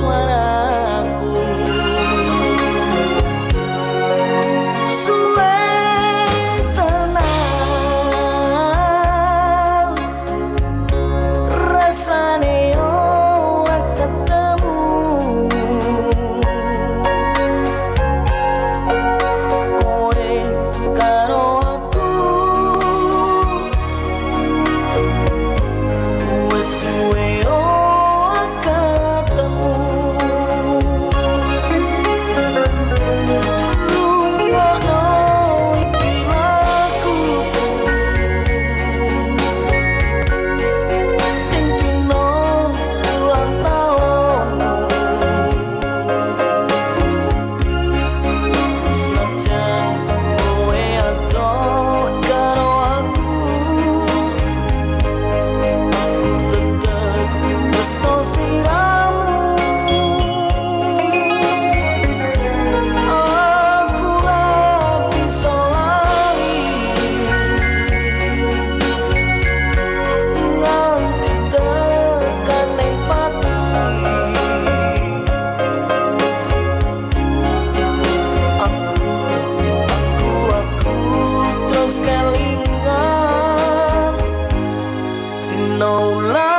what I no lie.